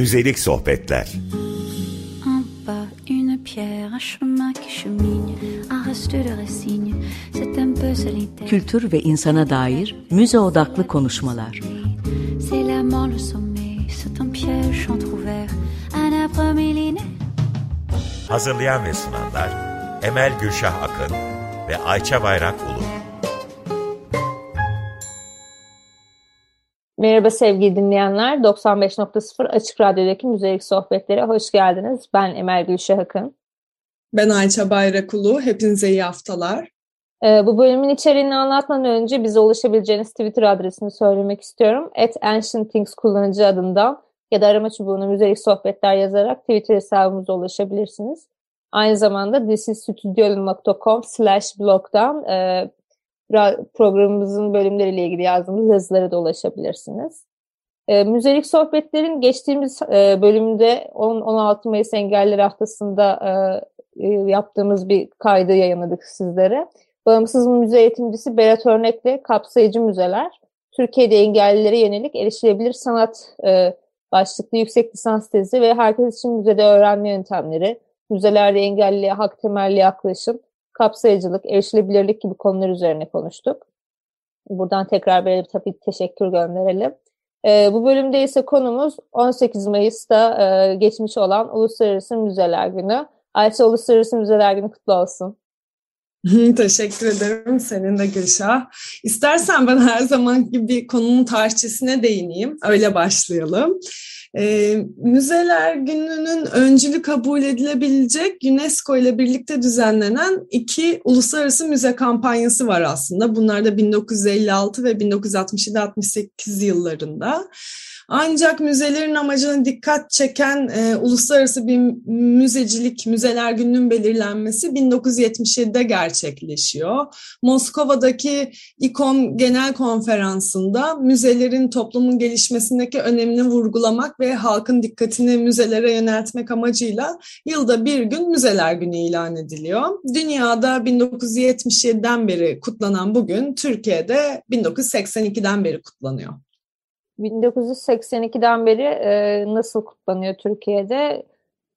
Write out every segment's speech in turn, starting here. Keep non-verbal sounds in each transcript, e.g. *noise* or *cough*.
Müzelik sohbetler. En bas, une pierre, un chemin qui chemine, un reste de racine, c'est un peu solitaire. Kültür ve insana dair müze odaklı konuşmalar. C'est la mort, le sommet, c'est un piège entrouvert, un arbre millénaire. Hazırlayan ve sunanlar Emel Gülşah Akın ve Ayça Bayrak Ulu. Merhaba sevgili dinleyenler. 95.0 Açık Radyo'daki Müzelik Sohbetlere hoş geldiniz. Ben Emel Gülşah Akın. Ben Ayça Bayrakulu. Hepinize iyi haftalar. Ee, bu bölümün içeriğini anlatmadan önce bize ulaşabileceğiniz Twitter adresini söylemek istiyorum. At Ancient Things kullanıcı adından ya da arama çubuğuna müzelik sohbetler yazarak Twitter hesabımıza ulaşabilirsiniz. Aynı zamanda thisisstudio.com slash blogdan e, programımızın bölümleriyle ilgili yazdığımız yazılara da ulaşabilirsiniz. E, müzelik sohbetlerin geçtiğimiz e, bölümde 10-16 Mayıs Engeller Haftası'nda e, e, yaptığımız bir kaydı yayınladık sizlere. Bağımsız müze eğitimcisi Berat Örnek'le kapsayıcı müzeler, Türkiye'de engellilere yönelik erişilebilir sanat e, başlıklı yüksek lisans tezi ve herkes için müzede öğrenme yöntemleri, müzelerde engelliliğe hak temelli yaklaşım, kapsayıcılık, erişilebilirlik gibi konular üzerine konuştuk. Buradan tekrar bir tabii teşekkür gönderelim. E, bu bölümde ise konumuz 18 Mayıs'ta e, geçmiş olan Uluslararası Müzeler Günü. Ayça Uluslararası Müzeler Günü kutlu olsun. *laughs* Teşekkür ederim senin de Gülşah. İstersen ben her zaman gibi konunun tarihçesine değineyim. Öyle başlayalım. E, Müzeler Günü'nün öncülü kabul edilebilecek UNESCO ile birlikte düzenlenen iki uluslararası müze kampanyası var aslında. Bunlar da 1956 ve 1967-68 yıllarında. Ancak müzelerin amacına dikkat çeken e, uluslararası bir müzecilik, müzeler gününün belirlenmesi 1977'de gerçekleşiyor. Moskova'daki İKOM Genel Konferansı'nda müzelerin toplumun gelişmesindeki önemini vurgulamak ve halkın dikkatini müzelere yöneltmek amacıyla yılda bir gün Müzeler Günü ilan ediliyor. Dünyada 1977'den beri kutlanan bugün Türkiye'de 1982'den beri kutlanıyor. 1982'den beri e, nasıl kutlanıyor Türkiye'de?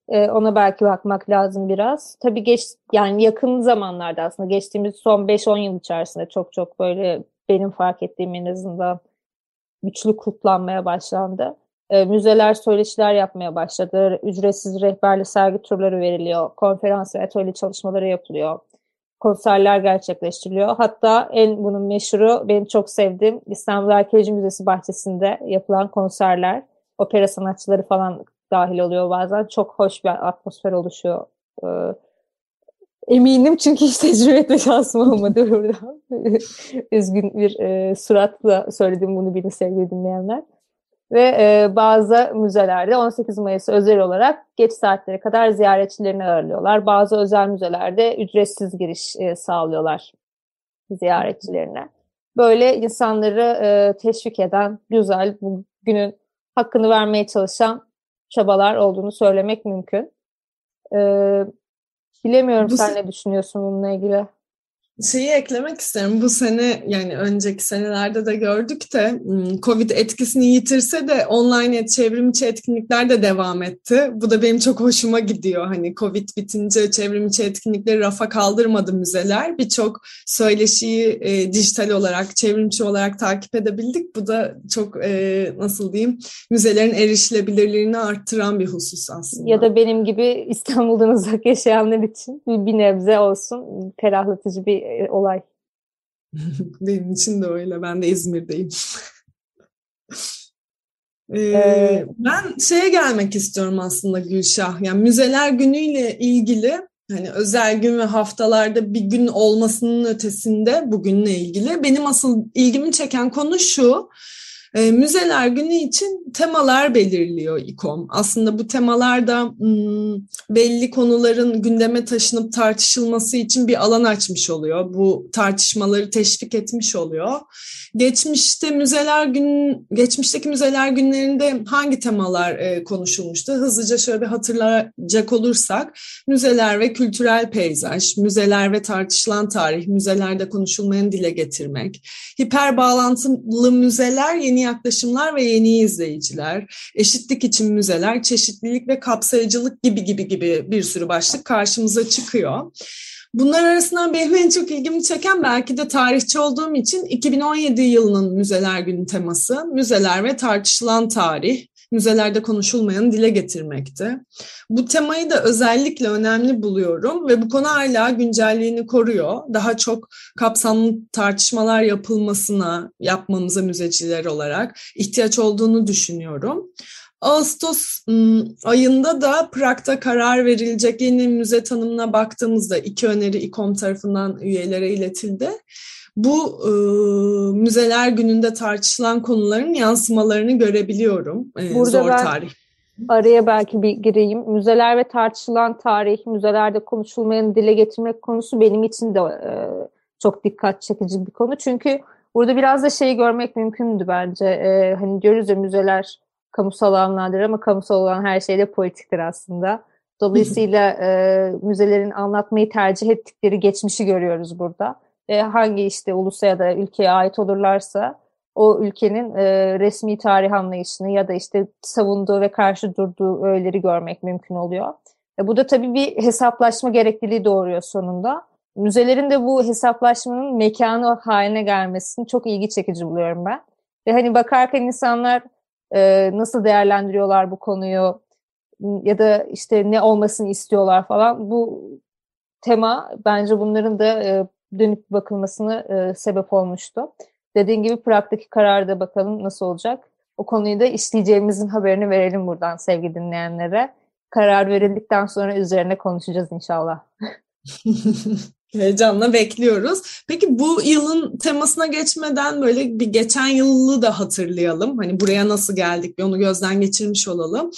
E, ona belki bakmak lazım biraz. Tabii geç yani yakın zamanlarda aslında geçtiğimiz son 5-10 yıl içerisinde çok çok böyle benim fark ettiğim en azından güçlü kutlanmaya başlandı. E, müzeler söyleşiler yapmaya başladı. Ücretsiz rehberli sergi turları veriliyor. Konferans ve atölye çalışmaları yapılıyor konserler gerçekleştiriliyor. Hatta en bunun meşhuru benim çok sevdiğim İstanbul Arkeoloji Müzesi bahçesinde yapılan konserler. Opera sanatçıları falan dahil oluyor bazen. Çok hoş bir atmosfer oluşuyor. Ee, eminim çünkü hiç tecrübe şansım olmadı buradan. *laughs* Üzgün bir e, suratla söyledim bunu beni sevgili dinleyenler ve e, bazı müzelerde 18 Mayıs özel olarak geç saatlere kadar ziyaretçilerini ağırlıyorlar. Bazı özel müzelerde ücretsiz giriş e, sağlıyorlar ziyaretçilerine. Böyle insanları e, teşvik eden, güzel, bu günün hakkını vermeye çalışan çabalar olduğunu söylemek mümkün. E, bilemiyorum bu sen ne düşünüyorsun bununla ilgili? Şeyi eklemek isterim. Bu sene yani önceki senelerde de gördük de Covid etkisini yitirse de online çevrimiçi etkinlikler de devam etti. Bu da benim çok hoşuma gidiyor. Hani Covid bitince çevrimiçi etkinlikleri rafa kaldırmadı müzeler. Birçok söyleşiyi e, dijital olarak, çevrimiçi olarak takip edebildik. Bu da çok e, nasıl diyeyim müzelerin erişilebilirliğini arttıran bir husus aslında. Ya da benim gibi İstanbul'dan uzak yaşayanlar için bir nebze olsun ferahlatıcı bir e, olay. *laughs* Benim için de öyle. Ben de İzmir'deyim. *laughs* ee, ben şeye gelmek istiyorum aslında Gülşah. Yani müzeler günüyle ilgili hani özel gün ve haftalarda bir gün olmasının ötesinde bugünle ilgili benim asıl ilgimi çeken konu şu. E, müzeler günü için temalar belirliyor İKOM. Aslında bu temalar da hmm, belli konuların gündeme taşınıp tartışılması için bir alan açmış oluyor. Bu tartışmaları teşvik etmiş oluyor. Geçmişte müzeler gün geçmişteki müzeler günlerinde hangi temalar e, konuşulmuştu? Hızlıca şöyle bir hatırlayacak olursak müzeler ve kültürel peyzaj, müzeler ve tartışılan tarih, müzelerde konuşulmayan dile getirmek, hiper bağlantılı müzeler yeni yaklaşımlar ve yeni izleyiciler, eşitlik için müzeler, çeşitlilik ve kapsayıcılık gibi gibi gibi bir sürü başlık karşımıza çıkıyor. Bunlar arasından benim en çok ilgimi çeken belki de tarihçi olduğum için 2017 yılının Müzeler Günü teması, müzeler ve tartışılan tarih, müzelerde konuşulmayanı dile getirmekti. Bu temayı da özellikle önemli buluyorum ve bu konu hala güncelliğini koruyor. Daha çok kapsamlı tartışmalar yapılmasına, yapmamıza müzeciler olarak ihtiyaç olduğunu düşünüyorum. Ağustos ayında da Prag'da karar verilecek yeni müze tanımına baktığımızda iki öneri İKOM tarafından üyelere iletildi. Bu e, müzeler gününde tartışılan konuların yansımalarını görebiliyorum. E, Burada zor ben tarih. Araya belki bir gireyim. Müzeler ve tartışılan tarih, müzelerde konuşulmayan dile getirmek konusu benim için de e, çok dikkat çekici bir konu. Çünkü burada biraz da şeyi görmek mümkündü bence. E, hani diyoruz ya müzeler kamusal alanlardır ama kamusal olan her şey de politiktir aslında. Dolayısıyla e, müzelerin anlatmayı tercih ettikleri geçmişi görüyoruz burada. E, hangi işte ulusa ya da ülkeye ait olurlarsa o ülkenin e, resmi tarih anlayışını ya da işte savunduğu ve karşı durduğu öğeleri görmek mümkün oluyor. E, bu da tabii bir hesaplaşma gerekliliği doğuruyor sonunda. Müzelerin de bu hesaplaşmanın mekanı haline gelmesini çok ilgi çekici buluyorum ben. Ve hani bakarken insanlar e, nasıl değerlendiriyorlar bu konuyu ya da işte ne olmasını istiyorlar falan. Bu tema bence bunların da e, dönüp bakılmasını e, sebep olmuştu. Dediğin gibi Prag'daki kararda bakalım nasıl olacak. O konuyu da işleyeceğimizin haberini verelim buradan sevgili dinleyenlere. Karar verildikten sonra üzerine konuşacağız inşallah. *laughs* Heyecanla bekliyoruz. Peki bu yılın temasına geçmeden böyle bir geçen yılı da hatırlayalım. Hani buraya nasıl geldik bir onu gözden geçirmiş olalım.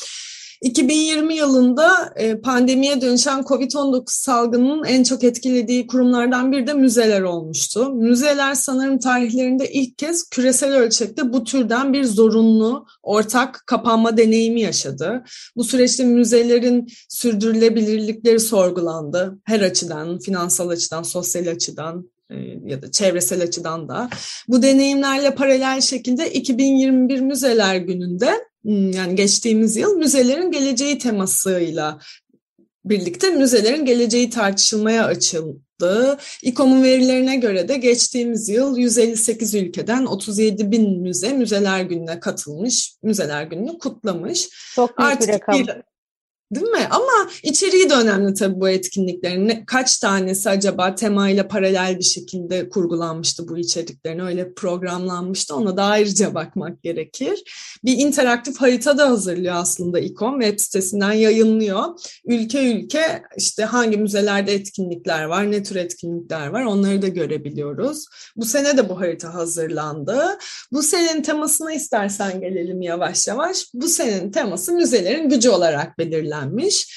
2020 yılında e, pandemiye dönüşen COVID-19 salgının en çok etkilediği kurumlardan biri de müzeler olmuştu. Müzeler sanırım tarihlerinde ilk kez küresel ölçekte bu türden bir zorunlu ortak kapanma deneyimi yaşadı. Bu süreçte müzelerin sürdürülebilirlikleri sorgulandı. Her açıdan, finansal açıdan, sosyal açıdan, e, ya da çevresel açıdan da. Bu deneyimlerle paralel şekilde 2021 Müzeler Günü'nde yani geçtiğimiz yıl müzelerin geleceği temasıyla birlikte müzelerin geleceği tartışılmaya açıldı. İKOM'un verilerine göre de geçtiğimiz yıl 158 ülkeden 37 bin müze Müzeler Günü'ne katılmış, Müzeler Günü'nü kutlamış. Çok büyük Artık bir rakam. Bir, Değil mi? Ama içeriği de önemli tabii bu etkinliklerin. Ne, kaç tanesi acaba temayla paralel bir şekilde kurgulanmıştı bu içeriklerin, öyle programlanmıştı. Ona da ayrıca bakmak gerekir. Bir interaktif harita da hazırlıyor aslında İKOM. Web sitesinden yayınlıyor. Ülke ülke işte hangi müzelerde etkinlikler var, ne tür etkinlikler var onları da görebiliyoruz. Bu sene de bu harita hazırlandı. Bu senenin temasına istersen gelelim yavaş yavaş. Bu senenin teması müzelerin gücü olarak belirlendi belirlenmiş.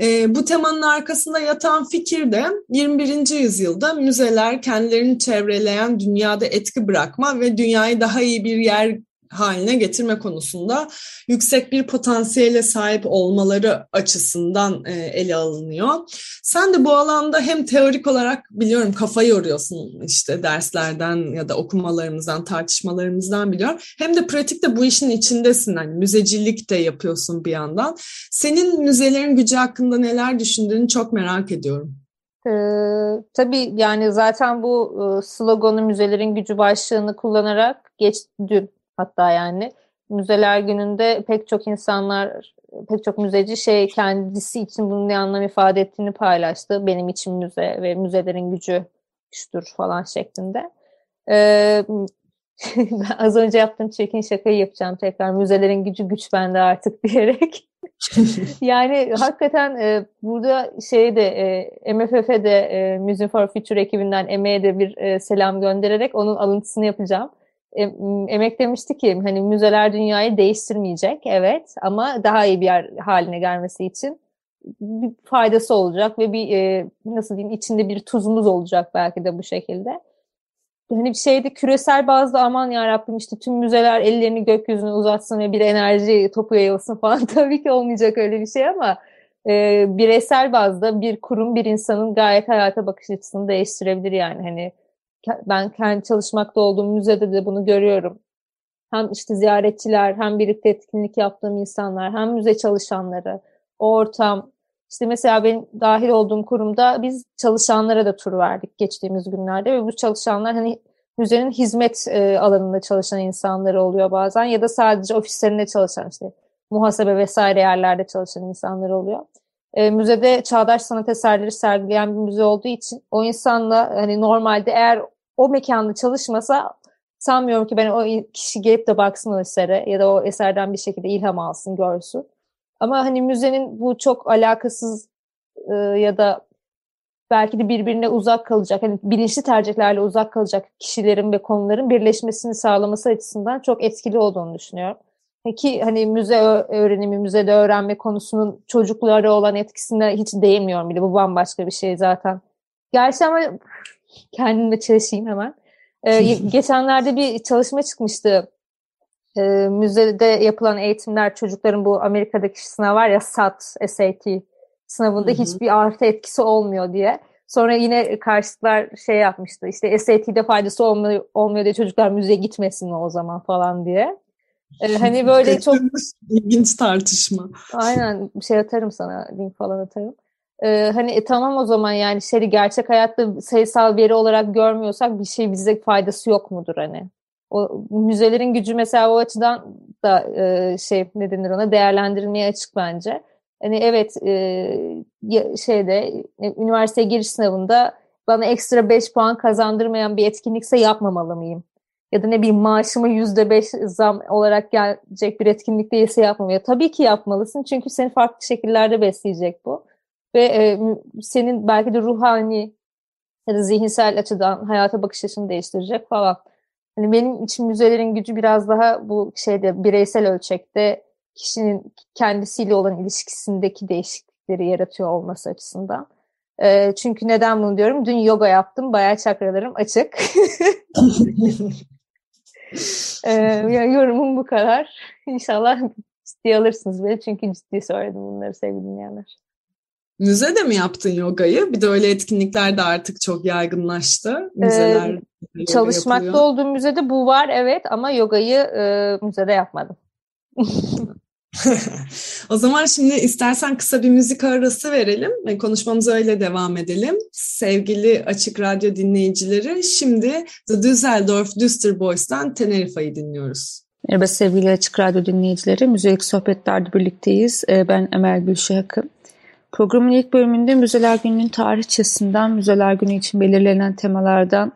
E, bu temanın arkasında yatan fikir de 21. yüzyılda müzeler kendilerini çevreleyen dünyada etki bırakma ve dünyayı daha iyi bir yer haline getirme konusunda yüksek bir potansiyele sahip olmaları açısından e, ele alınıyor. Sen de bu alanda hem teorik olarak biliyorum kafa yoruyorsun işte derslerden ya da okumalarımızdan, tartışmalarımızdan biliyorum. Hem de pratikte bu işin içindesin. Hani müzecilik de yapıyorsun bir yandan. Senin müzelerin gücü hakkında neler düşündüğünü çok merak ediyorum. Ee, tabii yani zaten bu e, sloganı müzelerin gücü başlığını kullanarak geç dün hatta yani müzeler gününde pek çok insanlar pek çok müzeci şey kendisi için bunun ne anlam ifade ettiğini paylaştı. Benim için müze ve müzelerin gücü güçtür falan şeklinde. Ee, *laughs* az önce yaptığım çirkin şakayı yapacağım tekrar. Müzelerin gücü güç bende artık *laughs* diyerek. yani hakikaten e, burada şey de e, MFF'de e, Museum for Future ekibinden emeğe de bir e, selam göndererek onun alıntısını yapacağım. Emek demişti ki hani müzeler dünyayı değiştirmeyecek evet ama daha iyi bir yer haline gelmesi için bir faydası olacak ve bir e, nasıl diyeyim içinde bir tuzumuz olacak belki de bu şekilde. Hani bir şeyde küresel bazda aman ya Rabbim işte tüm müzeler ellerini gökyüzüne uzatsın ve bir enerji topu yayılsın *laughs* falan tabii ki olmayacak öyle bir şey ama e, bireysel bazda bir kurum bir insanın gayet hayata bakış açısını değiştirebilir yani hani ben kendi çalışmakta olduğum müzede de bunu görüyorum. hem işte ziyaretçiler, hem birlikte etkinlik yaptığım insanlar, hem müze çalışanları, o ortam. İşte mesela benim dahil olduğum kurumda biz çalışanlara da tur verdik geçtiğimiz günlerde ve bu çalışanlar hani müzenin hizmet e, alanında çalışan insanları oluyor bazen ya da sadece ofislerinde çalışan işte muhasebe vesaire yerlerde çalışan insanlar oluyor. E, müzede çağdaş sanat eserleri sergileyen bir müze olduğu için o insanla hani normalde eğer o mekanda çalışmasa sanmıyorum ki ben o kişi gelip de baksın o esere ya da o eserden bir şekilde ilham alsın, görsün. Ama hani müzenin bu çok alakasız e, ya da belki de birbirine uzak kalacak, hani bilinçli tercihlerle uzak kalacak kişilerin ve konuların birleşmesini sağlaması açısından çok etkili olduğunu düşünüyorum. Ki hani müze öğrenimi, müzede öğrenme konusunun çocuklara olan etkisine hiç değinmiyorum bile. Bu bambaşka bir şey zaten. Gerçi ama kendimle çalışayım hemen. Ee, *laughs* geçenlerde bir çalışma çıkmıştı. Ee, müzede yapılan eğitimler çocukların bu Amerika'daki sınav var ya SAT, SAT sınavında hı hı. hiçbir artı etkisi olmuyor diye. Sonra yine karşıtlar şey yapmıştı işte SAT'de faydası olmuyor, olmuyor diye çocuklar müzeye gitmesin o zaman falan diye. Ee, hani böyle çok ilginç tartışma. Aynen bir şey atarım sana link falan atarım. Ee, hani e, tamam o zaman yani şeyi gerçek hayatta sayısal veri olarak görmüyorsak bir şey bize faydası yok mudur hani? O müzelerin gücü mesela o açıdan da e, şey ne denir ona değerlendirilmeye açık bence. Hani evet e, şeyde e, üniversiteye giriş sınavında bana ekstra 5 puan kazandırmayan bir etkinlikse yapmamalı mıyım? Ya da ne bileyim maaşıma yüzde beş zam olarak gelecek bir etkinlik değilse yapmamalı. Tabii ki yapmalısın çünkü seni farklı şekillerde besleyecek bu. Ve e, senin belki de ruhani ya da zihinsel açıdan hayata bakış açını değiştirecek falan. Hani benim için müzelerin gücü biraz daha bu şeyde bireysel ölçekte kişinin kendisiyle olan ilişkisindeki değişiklikleri yaratıyor olması açısından. E, çünkü neden bunu diyorum? Dün yoga yaptım. Bayağı çakralarım açık. *laughs* *laughs* e, yorumum bu kadar. *laughs* İnşallah ciddiye alırsınız beni. Çünkü ciddi söyledim bunları sevgili dinleyenler. Müzede mi yaptın yogayı? Bir de öyle etkinlikler de artık çok yaygınlaştı. Müzeler ee, çalışmakta yapılıyor. olduğum müzede bu var evet ama yogayı e, müzede yapmadım. *laughs* *laughs* o zaman şimdi istersen kısa bir müzik arası verelim ve konuşmamıza öyle devam edelim. Sevgili Açık Radyo dinleyicileri şimdi The Düsseldorf Düster Boys'tan Tenerife'yi dinliyoruz. Merhaba sevgili Açık Radyo dinleyicileri. Müzelik sohbetlerde birlikteyiz. Ee, ben Emel Gülşah Akın. Programın ilk bölümünde Müzeler Günü'nün tarihçesinden, Müzeler Günü için belirlenen temalardan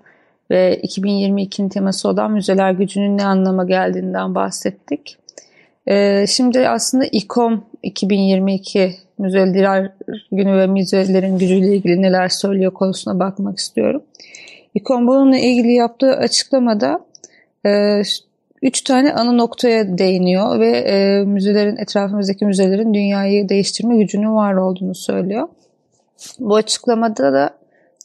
ve 2022'nin teması olan müzeler gücünün ne anlama geldiğinden bahsettik. Ee, şimdi aslında İKOM 2022 Müzeler Günü ve müzelerin gücüyle ilgili neler söylüyor konusuna bakmak istiyorum. İKOM bununla ilgili yaptığı açıklamada e, üç tane ana noktaya değiniyor ve e, müzelerin etrafımızdaki müzelerin dünyayı değiştirme gücünün var olduğunu söylüyor. Bu açıklamada da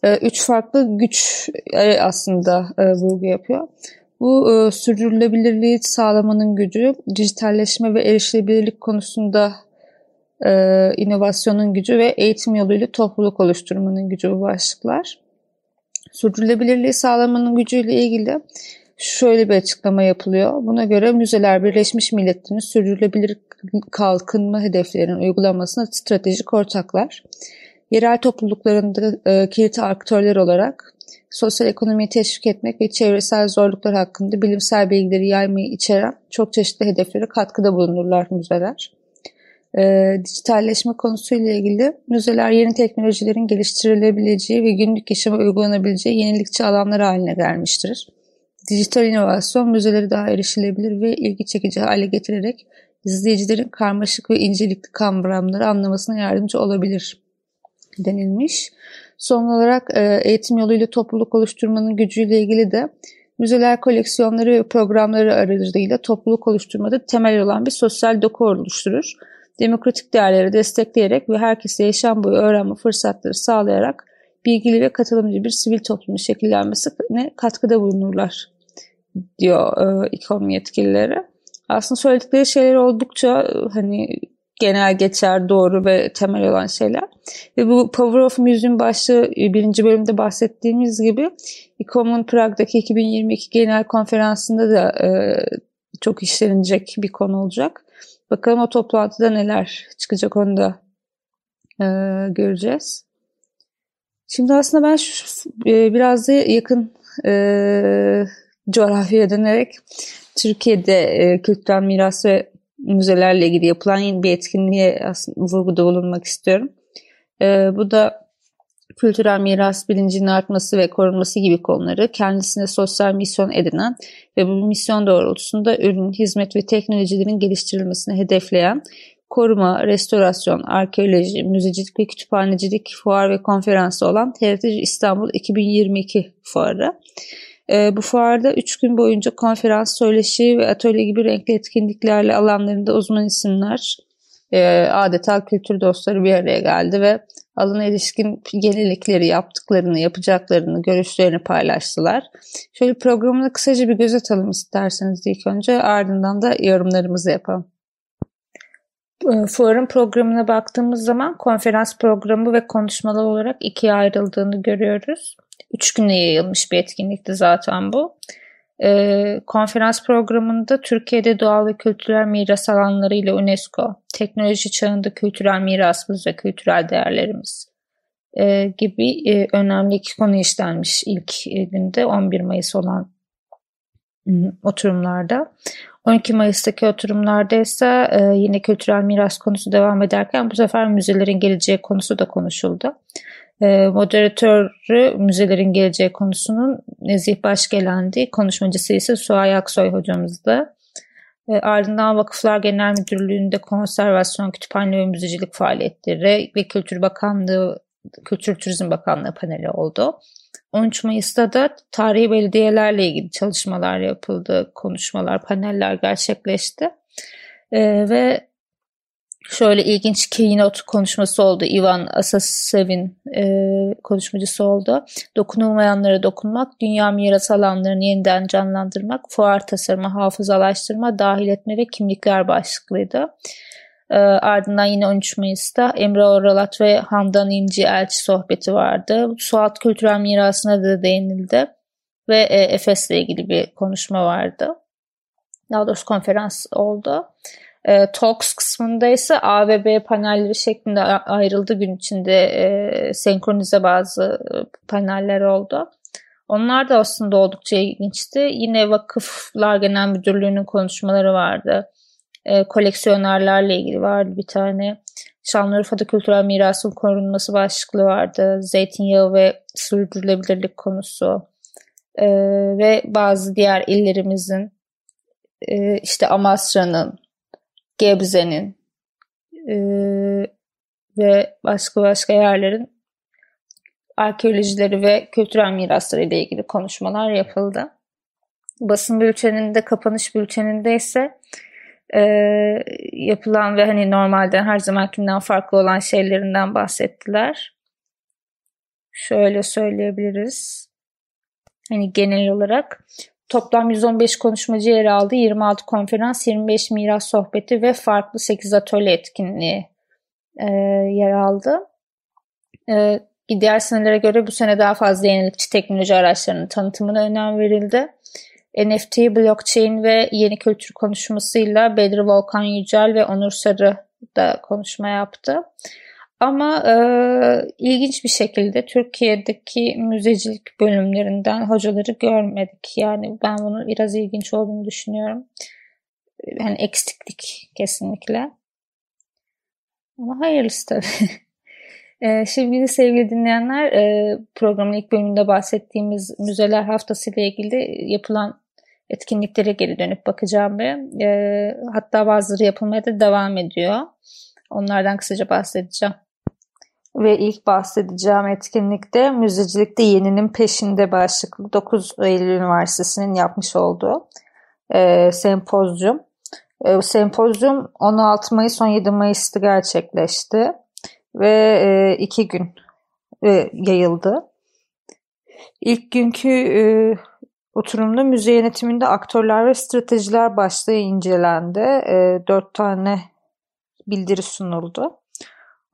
e, üç farklı güç e, aslında e, vurgu yapıyor. Bu e, sürdürülebilirliği sağlamanın gücü, dijitalleşme ve erişilebilirlik konusunda e, inovasyonun gücü ve eğitim yoluyla topluluk oluşturmanın gücü bu başlıklar. Sürdürülebilirliği sağlamanın gücüyle ilgili şöyle bir açıklama yapılıyor. Buna göre müzeler Birleşmiş Milletler'in sürdürülebilir kalkınma hedeflerinin uygulamasına stratejik ortaklar. Yerel topluluklarında e, kilit aktörler olarak sosyal ekonomiyi teşvik etmek ve çevresel zorluklar hakkında bilimsel bilgileri yaymayı içeren çok çeşitli hedeflere katkıda bulunurlar müzeler. E, dijitalleşme konusuyla ilgili müzeler yeni teknolojilerin geliştirilebileceği ve günlük yaşama uygulanabileceği yenilikçi alanlar haline gelmiştir. Dijital inovasyon müzeleri daha erişilebilir ve ilgi çekici hale getirerek izleyicilerin karmaşık ve incelikli kavramları anlamasına yardımcı olabilir denilmiş. Son olarak e, eğitim yoluyla topluluk oluşturmanın gücüyle ilgili de müzeler koleksiyonları ve programları aracılığıyla topluluk oluşturmada temel olan bir sosyal doku oluşturur. Demokratik değerleri destekleyerek ve herkese yaşam boyu öğrenme fırsatları sağlayarak bilgili ve katılımcı bir sivil toplumun şekillenmesine katkıda bulunurlar diyor e, İKOM yetkilileri. Aslında söyledikleri şeyler oldukça e, hani genel geçer, doğru ve temel olan şeyler. Ve bu Power of Museum başlığı e, birinci bölümde bahsettiğimiz gibi İKOM'un Prag'daki 2022 genel konferansında da e, çok işlenecek bir konu olacak. Bakalım o toplantıda neler çıkacak onu da e, göreceğiz. Şimdi aslında ben şu, e, biraz da yakın e, coğrafyaya dönerek Türkiye'de e, kültürel miras ve müzelerle ilgili yapılan yeni bir etkinliğe aslında vurguda bulunmak istiyorum. E, bu da kültürel miras bilincinin artması ve korunması gibi konuları kendisine sosyal misyon edinen ve bu misyon doğrultusunda ürün, hizmet ve teknolojilerin geliştirilmesini hedefleyen koruma, restorasyon, arkeoloji, müzecilik ve kütüphanecilik fuar ve konferansı olan Heritage İstanbul 2022 fuarı. E, bu fuarda 3 gün boyunca konferans, söyleşi ve atölye gibi renkli etkinliklerle alanlarında uzman isimler, e, adeta kültür dostları bir araya geldi ve alana ilişkin yenilikleri, yaptıklarını, yapacaklarını, görüşlerini paylaştılar. Şöyle programına kısaca bir göz atalım isterseniz ilk önce ardından da yorumlarımızı yapalım. Ee, fuarın programına baktığımız zaman konferans programı ve konuşmalar olarak ikiye ayrıldığını görüyoruz. Üç güne yayılmış bir etkinlikti zaten bu. Ee, konferans programında Türkiye'de doğal ve kültürel miras alanları ile UNESCO, teknoloji çağında kültürel mirasımız ve kültürel değerlerimiz e, gibi e, önemli iki konu işlenmiş ilk günde 11 Mayıs olan oturumlarda. 12 Mayıs'taki oturumlarda ise e, yine kültürel miras konusu devam ederken bu sefer müzelerin geleceği konusu da konuşuldu. E, moderatörü müzelerin geleceği konusunun Nezih Başgelendi, konuşmacısı ise Suay Aksoy hocamızdı. E, ardından Vakıflar Genel Müdürlüğü'nde konservasyon, kütüphane ve müzecilik faaliyetleri ve Kültür Bakanlığı, Kültür Turizm Bakanlığı paneli oldu. 13 Mayıs'ta da tarihi belediyelerle ilgili çalışmalar yapıldı, konuşmalar, paneller gerçekleşti. Ee, ve şöyle ilginç keynote konuşması oldu. Ivan Asasev'in e, konuşmacısı oldu. Dokunulmayanlara dokunmak, dünya miras alanlarını yeniden canlandırmak, fuar tasarımı, hafızalaştırma, dahil etme ve kimlikler başlıklıydı. E, ardından yine 13 Mayıs'ta Emre Oralat ve Handan İnci elçi sohbeti vardı. Suat kültürel mirasına da değinildi ve e, Efes'le ilgili bir konuşma vardı. Daha doğrusu konferans oldu. E, Talks kısmında ise A ve B panelleri şeklinde ayrıldı gün içinde e, senkronize bazı e, paneller oldu. Onlar da aslında oldukça ilginçti. Yine Vakıflar Genel Müdürlüğü'nün konuşmaları vardı e, koleksiyonerlerle ilgili vardı bir tane. Şanlıurfa'da kültürel mirasın korunması başlıklı vardı. Zeytinyağı ve sürdürülebilirlik konusu. E, ve bazı diğer illerimizin e, işte Amasra'nın, Gebze'nin e, ve başka başka yerlerin arkeolojileri ve kültürel mirasları ile ilgili konuşmalar yapıldı. Basın bülteninde, kapanış bülteninde ise e, yapılan ve hani normalde her zamankinden farklı olan şeylerinden bahsettiler. Şöyle söyleyebiliriz. Hani genel olarak toplam 115 konuşmacı yer aldı. 26 konferans, 25 miras sohbeti ve farklı 8 atölye etkinliği e, yer aldı. E, diğer senelere göre bu sene daha fazla yenilikçi teknoloji araçlarının tanıtımına önem verildi. NFT, blockchain ve yeni kültür konuşmasıyla Bedri Volkan Yücel ve Onur Sarı da konuşma yaptı. Ama e, ilginç bir şekilde Türkiye'deki müzecilik bölümlerinden hocaları görmedik. Yani ben bunu biraz ilginç olduğunu düşünüyorum. Yani eksiklik kesinlikle. Ama hayırlısı tabii. *laughs* E, şimdi sevgili dinleyenler e, programın ilk bölümünde bahsettiğimiz müzeler haftası ile ilgili yapılan etkinliklere geri dönüp bakacağım ve hatta bazıları yapılmaya da devam ediyor. Onlardan kısaca bahsedeceğim. Ve ilk bahsedeceğim etkinlikte müzecilikte yeninin peşinde başlıklı 9 Eylül Üniversitesi'nin yapmış olduğu e, sempozyum. E, sempozyum 16 Mayıs 17 Mayıs'ta gerçekleşti ve e, iki gün e, yayıldı. İlk günkü e, Oturumda müze yönetiminde aktörler ve stratejiler başlığı incelendi. E, dört tane bildiri sunuldu.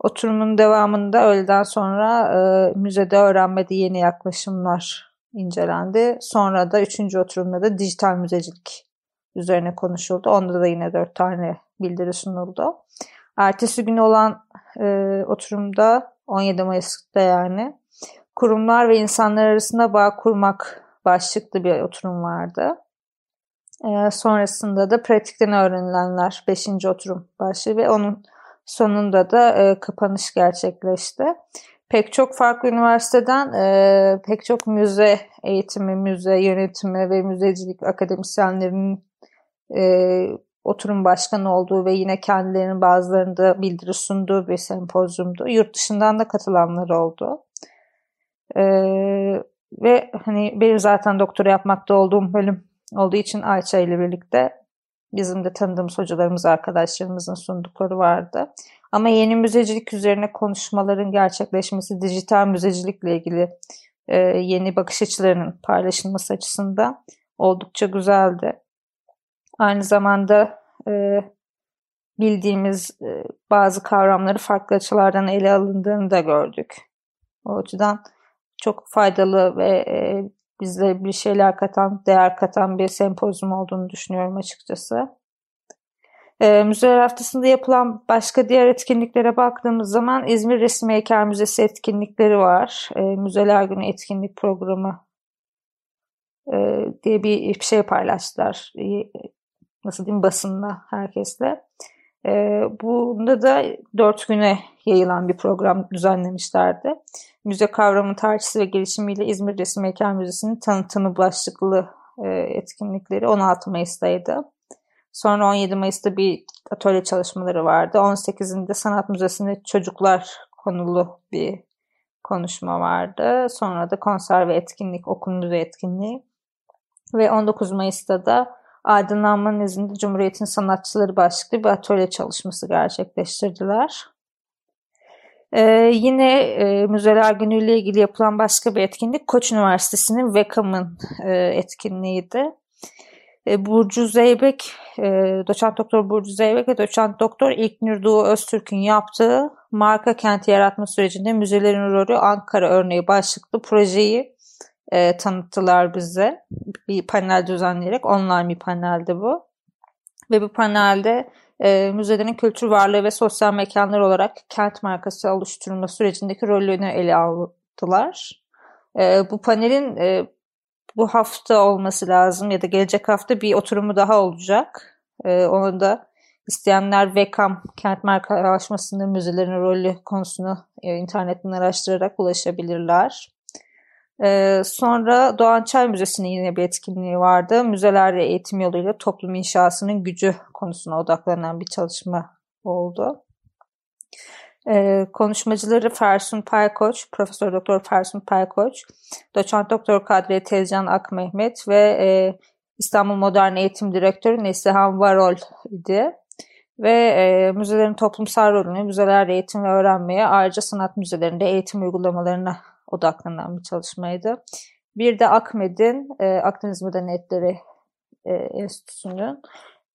Oturumun devamında öğleden sonra e, müzede öğrenmede yeni yaklaşımlar incelendi. Sonra da üçüncü oturumda da dijital müzecilik üzerine konuşuldu. Onda da yine dört tane bildiri sunuldu. Ertesi gün olan e, oturumda 17 Mayıs'ta yani kurumlar ve insanlar arasında bağ kurmak başlıklı bir oturum vardı. E, sonrasında da pratikten öğrenilenler 5. oturum başlığı ve onun sonunda da e, kapanış gerçekleşti. Pek çok farklı üniversiteden e, pek çok müze eğitimi, müze yönetimi ve müzecilik akademisyenlerinin e, oturum başkanı olduğu ve yine kendilerinin bazılarında bildiri sunduğu bir sempozyumdu. Yurt dışından da katılanlar oldu. Ee, ve hani benim zaten doktora yapmakta olduğum bölüm olduğu için Ayça ile birlikte bizim de tanıdığımız hocalarımız, arkadaşlarımızın sundukları vardı. Ama yeni müzecilik üzerine konuşmaların gerçekleşmesi, dijital müzecilikle ilgili e, yeni bakış açılarının paylaşılması açısından oldukça güzeldi. Aynı zamanda e, bildiğimiz e, bazı kavramları farklı açılardan ele alındığını da gördük. O açıdan çok faydalı ve e, bize bir şeyler katan, değer katan bir sempozyum olduğunu düşünüyorum açıkçası. E, Müzeler Haftası'nda yapılan başka diğer etkinliklere baktığımız zaman İzmir Resim Heykel Müzesi etkinlikleri var. E, Müzeler Günü etkinlik programı e, diye bir şey paylaştılar. E, nasıl diyeyim basında herkesle. E, bunda da dört güne yayılan bir program düzenlemişlerdi. Müze kavramı tarihçisi ve gelişimiyle İzmir Resim Heykel Müzesi'nin tanıtımı başlıklı e, etkinlikleri 16 Mayıs'taydı. Sonra 17 Mayıs'ta bir atölye çalışmaları vardı. 18'inde Sanat Müzesi'nde çocuklar konulu bir konuşma vardı. Sonra da konser ve etkinlik, okul müze etkinliği. Ve 19 Mayıs'ta da Aydınlanmanın izinde Cumhuriyet'in sanatçıları başlıklı bir atölye çalışması gerçekleştirdiler. Ee, yine e, Müzeler Günü ile ilgili yapılan başka bir etkinlik Koç Üniversitesi'nin Vekam'ın e, etkinliğiydi. E, Burcu Zeybek, e, doçent doktor Burcu Zeybek ve doçent doktor İlknur Doğu Öztürk'ün yaptığı marka kenti yaratma sürecinde müzelerin rolü Ankara örneği başlıklı projeyi e, tanıttılar bize. Bir panel düzenleyerek online bir paneldi bu. Ve bu panelde e, müzelerin kültür varlığı ve sosyal mekanlar olarak kent markası oluşturma sürecindeki rolünü ele aldılar. E, bu panelin e, bu hafta olması lazım ya da gelecek hafta bir oturumu daha olacak. E, onu da isteyenler VEKAM kent markalaşmasında müzelerin rolü konusunu e, internetten araştırarak ulaşabilirler. Ee, sonra Doğan Çay Müzesi'nin yine bir etkinliği vardı. Müzelerde eğitim yoluyla toplum inşasının gücü konusuna odaklanan bir çalışma oldu. Ee, konuşmacıları Fersun Paykoç, Profesör Doktor Fersun Paykoç, Doçent Doktor Kadriye Tezcan Akmehmet ve e, İstanbul Modern Eğitim Direktörü Neslihan Varol idi. Ve e, müzelerin toplumsal rolünü, müzelerde eğitim ve öğrenmeye, ayrıca sanat müzelerinde eğitim uygulamalarına odaklanan bir çalışmaydı. Bir de Akmed'in e, Akdeniz Medeniyetleri e, Enstitüsü'nün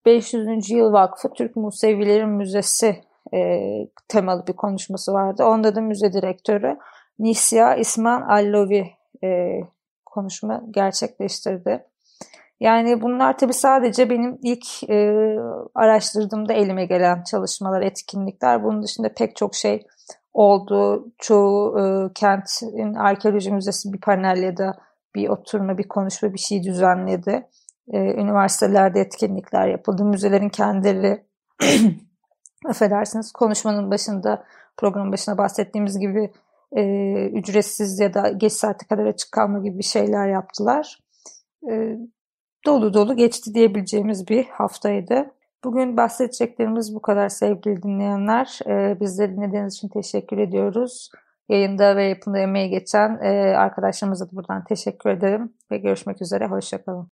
500. Yıl Vakfı Türk Musevilerin Müzesi e, temalı bir konuşması vardı. Onda da müze direktörü Nisya İsman Allovi e, konuşma gerçekleştirdi. Yani bunlar tabii sadece benim ilk e, araştırdığımda elime gelen çalışmalar, etkinlikler. Bunun dışında pek çok şey oldu. Çoğu e, kentin arkeoloji müzesi bir panel ya da bir oturma, bir konuşma, bir şey düzenledi. E, üniversitelerde etkinlikler yapıldı. Müzelerin kendileri *clears throat* affedersiniz konuşmanın başında programın başında bahsettiğimiz gibi e, ücretsiz ya da geç saate kadar açık kalma gibi şeyler yaptılar. E, dolu dolu geçti diyebileceğimiz bir haftaydı. Bugün bahsedeceklerimiz bu kadar sevgili dinleyenler. Ee, bizleri dinlediğiniz için teşekkür ediyoruz. Yayında ve yapımda emeği geçen e, arkadaşlarımıza da buradan teşekkür ederim ve görüşmek üzere. Hoşçakalın.